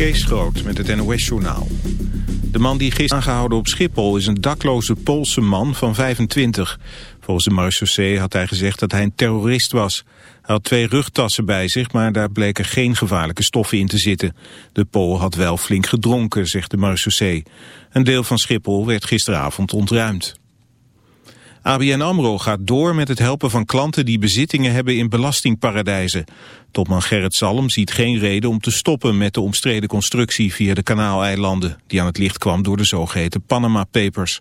Kees Groot met het NOS-journaal. De man die gisteren aangehouden op Schiphol is een dakloze Poolse man van 25. Volgens de marechaussee had hij gezegd dat hij een terrorist was. Hij had twee rugtassen bij zich, maar daar bleken geen gevaarlijke stoffen in te zitten. De Pool had wel flink gedronken, zegt de marechaussee. Een deel van Schiphol werd gisteravond ontruimd. ABN AMRO gaat door met het helpen van klanten die bezittingen hebben in belastingparadijzen. Topman Gerrit Salm ziet geen reden om te stoppen met de omstreden constructie via de Kanaaleilanden, die aan het licht kwam door de zogeheten Panama Papers.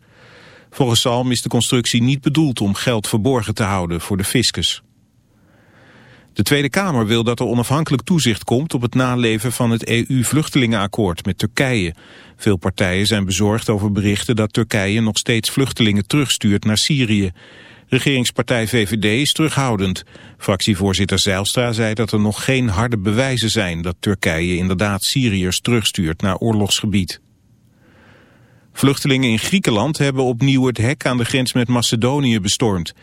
Volgens Salm is de constructie niet bedoeld om geld verborgen te houden voor de fiscus. De Tweede Kamer wil dat er onafhankelijk toezicht komt op het naleven van het EU-vluchtelingenakkoord met Turkije. Veel partijen zijn bezorgd over berichten dat Turkije nog steeds vluchtelingen terugstuurt naar Syrië. Regeringspartij VVD is terughoudend. Fractievoorzitter Zeilstra zei dat er nog geen harde bewijzen zijn dat Turkije inderdaad Syriërs terugstuurt naar oorlogsgebied. Vluchtelingen in Griekenland hebben opnieuw het hek aan de grens met Macedonië bestormd.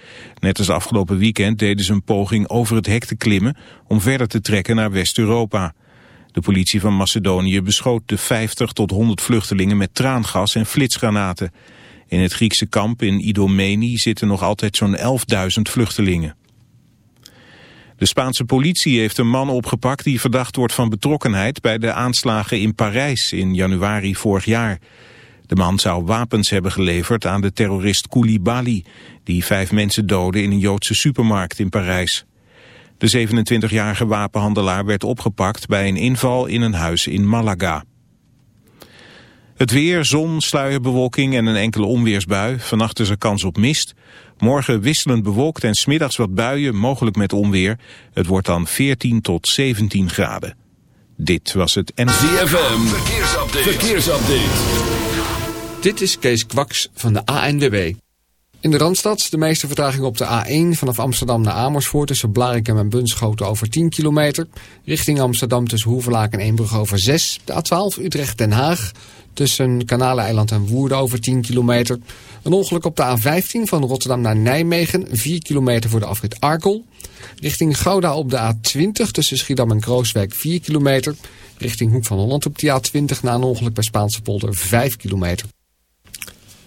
Net als afgelopen weekend deden ze een poging over het hek te klimmen om verder te trekken naar West-Europa. De politie van Macedonië beschoot de 50 tot 100 vluchtelingen met traangas en flitsgranaten. In het Griekse kamp in Idomeni zitten nog altijd zo'n 11.000 vluchtelingen. De Spaanse politie heeft een man opgepakt die verdacht wordt van betrokkenheid bij de aanslagen in Parijs in januari vorig jaar. De man zou wapens hebben geleverd aan de terrorist Koulibaly, die vijf mensen doodde in een Joodse supermarkt in Parijs. De 27-jarige wapenhandelaar werd opgepakt bij een inval in een huis in Malaga. Het weer, zon, sluierbewolking en een enkele onweersbui. Vannacht is er kans op mist. Morgen wisselend bewolkt en smiddags wat buien, mogelijk met onweer. Het wordt dan 14 tot 17 graden. Dit was het ZFM, verkeersupdate. verkeersupdate. Dit is Kees Kwaks van de ANWB. In de Randstad de meeste vertraging op de A1 vanaf Amsterdam naar Amersfoort tussen Blarikum en Bunschoten over 10 kilometer. Richting Amsterdam tussen Hoevelaak en Eembrug over 6. De A12 Utrecht-Den Haag tussen Kanaleiland en Woerden over 10 kilometer. Een ongeluk op de A15 van Rotterdam naar Nijmegen, 4 kilometer voor de afrit Arkel. Richting Gouda op de A20 tussen Schiedam en Krooswijk 4 kilometer. Richting Hoek van Holland op de A20 na een ongeluk bij Spaanse polder 5 kilometer.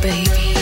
baby.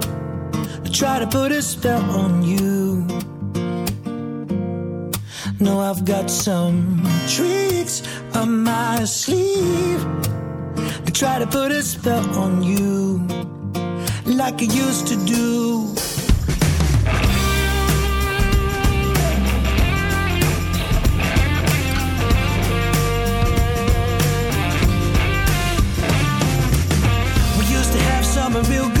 Try to put a spell on you. No, I've got some tricks up my sleeve. I try to put a spell on you, like I used to do. We used to have something real good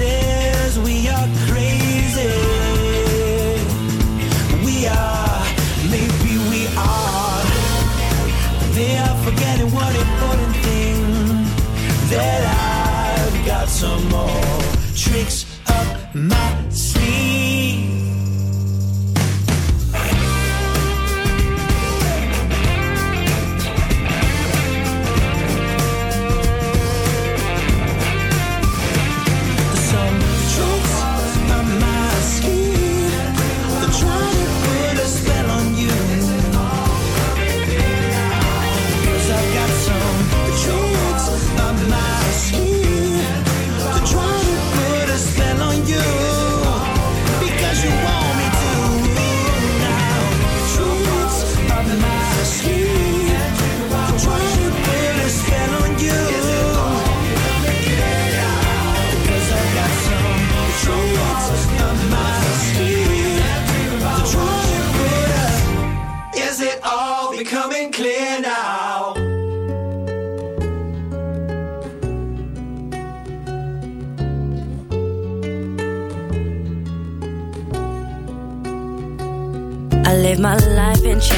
say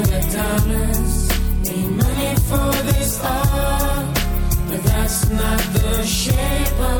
Know diamonds. Need money for this art, but that's not the shape of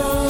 sun.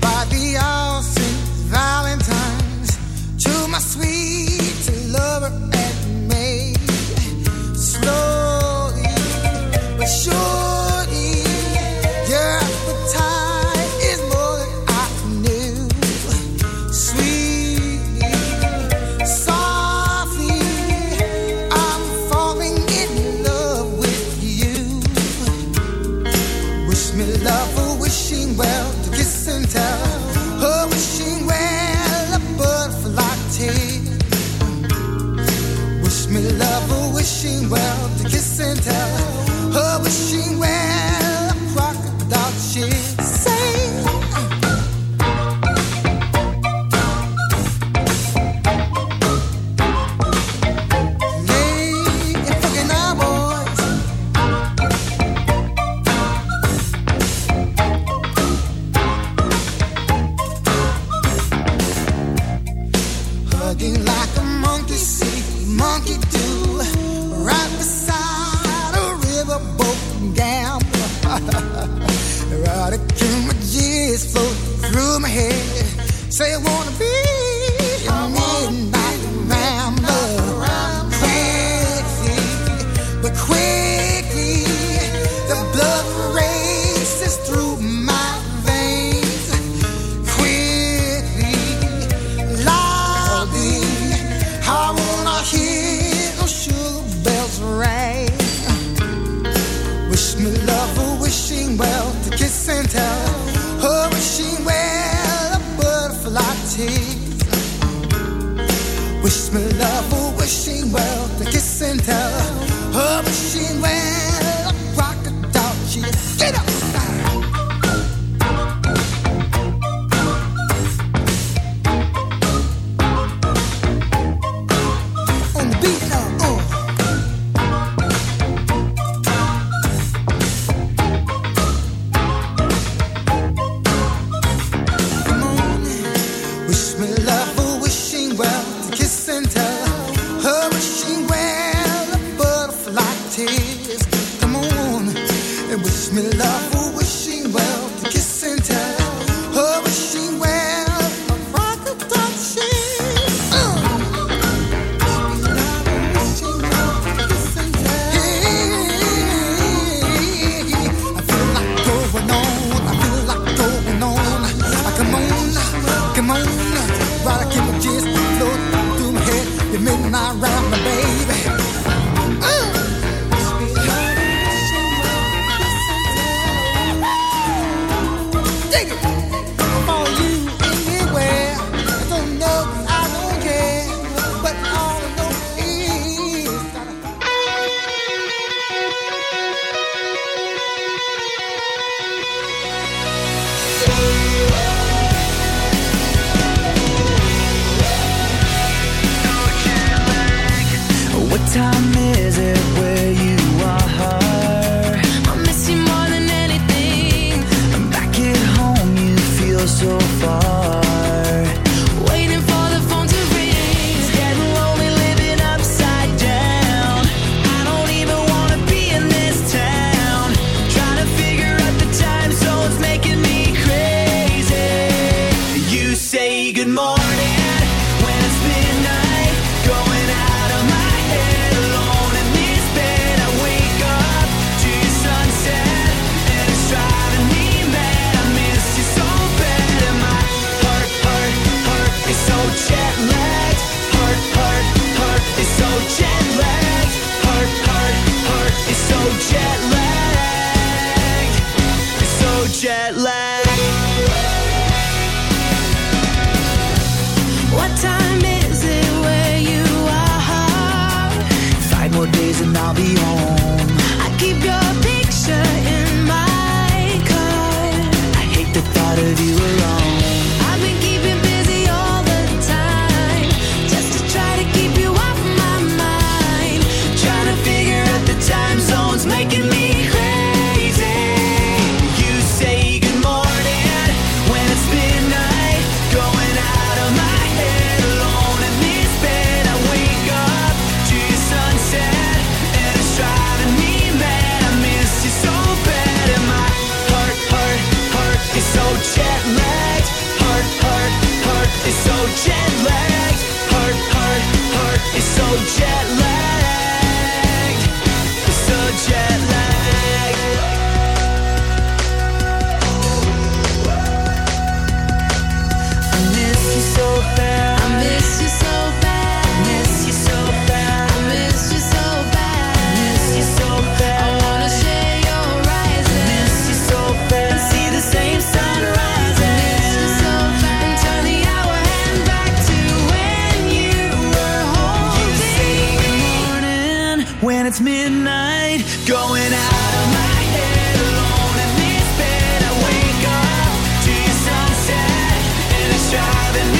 by the hour. she good morning. and it's midnight going out of my head alone. In this bed I wake up to your sunset and it's driving me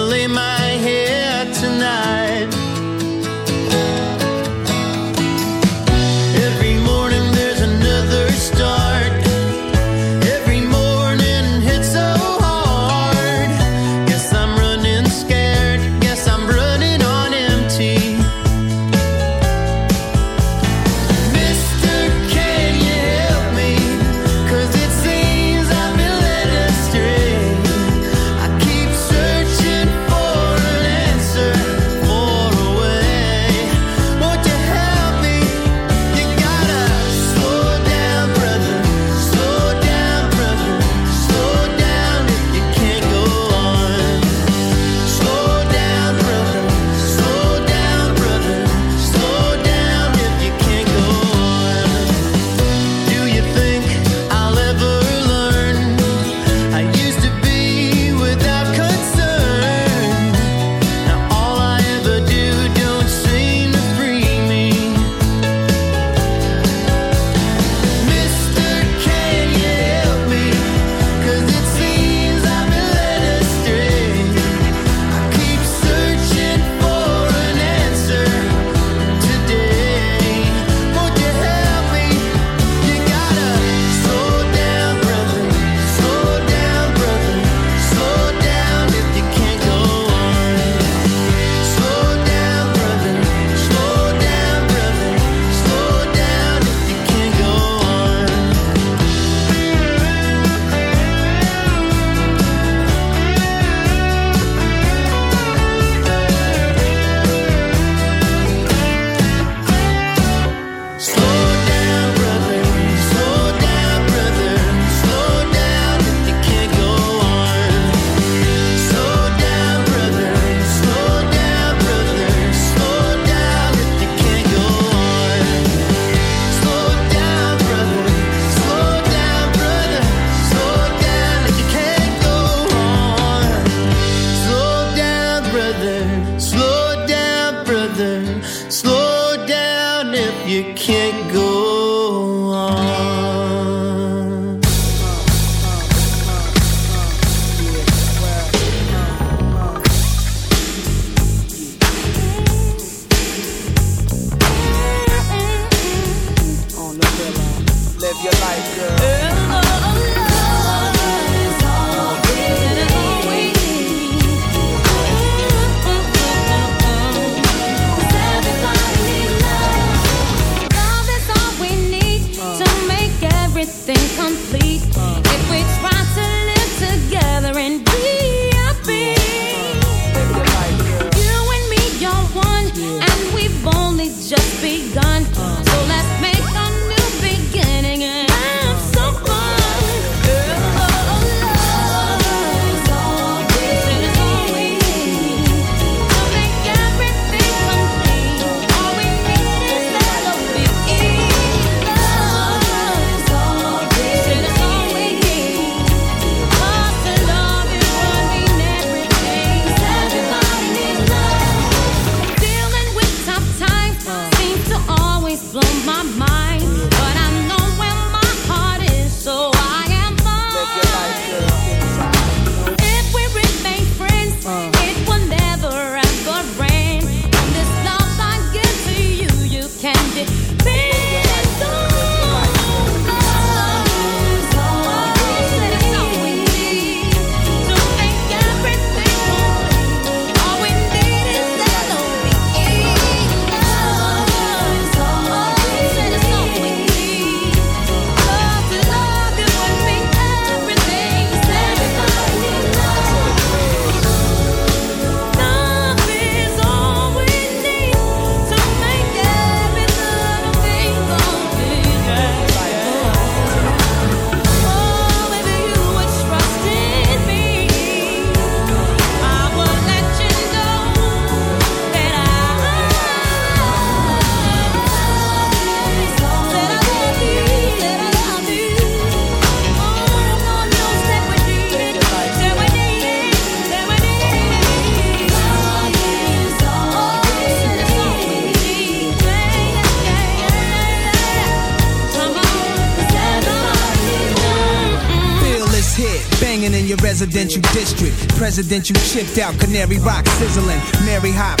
residential district. Presidential chipped out, Canary Rock sizzling. Mary Hot,